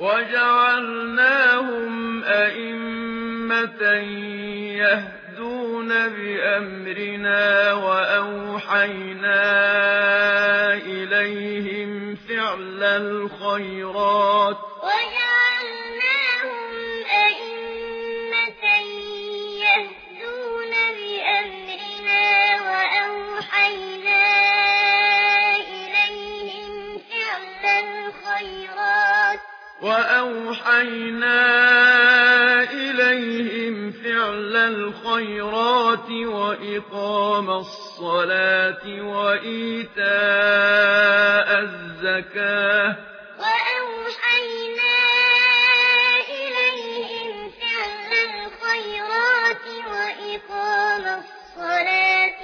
وجعلناهم أئمة يهدون بأمرنا وأوحينا إليهم فعل الخيرات إليهم فعل الخيرات وإقام الصلاة وإيتاء الزكاة وأوحينا إليهم فعل الخيرات وإقام الصلاة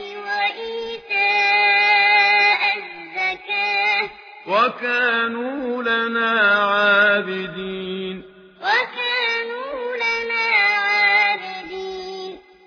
وإيتاء الزكاة وكانوا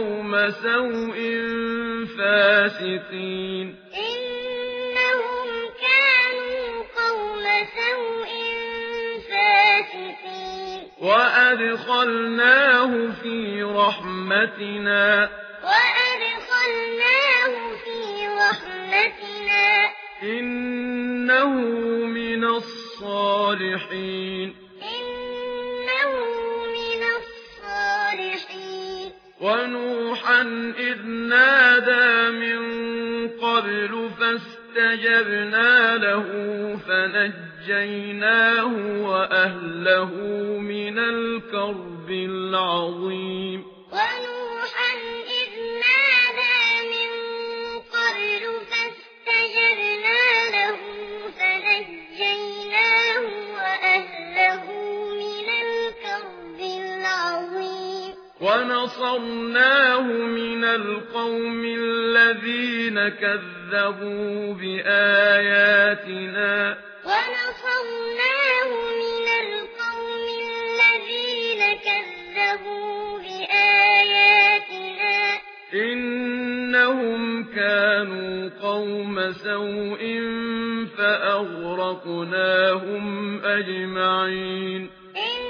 قوم سوء فاسقين. إنهم كانوا قوم سوء فاسقين. وأدخلناه في رحمتنا. وأدخلناه في رحمتنا. إنه من الصالحين. وَنُوحًا إِذْ نَادَى مِنْ قَبْلُ فَاسْتَجَبْنَا لَهُ فَنَجَّيْنَاهُ وَأَهْلَهُ مِنَ الْكَرْبِ الْعَظِيمِ. ونصرناه من القوم الذين كذبوا بآياتنا. ونصرناه من القوم الذين كذبوا بآياتنا. إنهم كانوا قوم سوء فأغرقناهم أجمعين. إن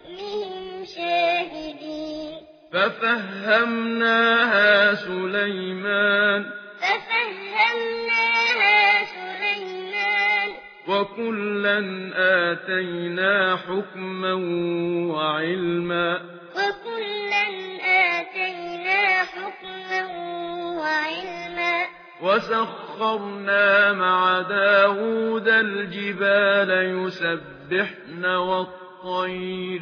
بهم شاهدين ففهمناها سليمان ففهمناها سليمان وكلا آتينا حكما وعلما وكلا آتينا حكما وعلما وسخرنا مع داود الجبال يسبحن والطير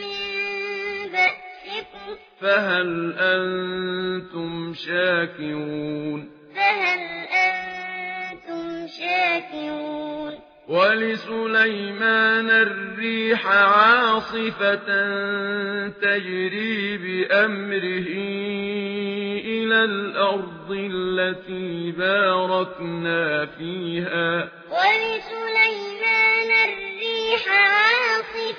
مِّن بَأْسِكُمْ فَهَلْ أَنتُمْ شَاكِرُونَ فَهَلْ أَنتُمْ شَاكِرُونَ وَلِسُلَيْمَانَ الرِّيحَ عَاصِفَةً تَجْرِي بِأَمْرِهِ إِلَى الْأَرْضِ الَّتِي بَارَكْنَا فِيهَا وَلِسُلَيْمَانَ الرِّيحَ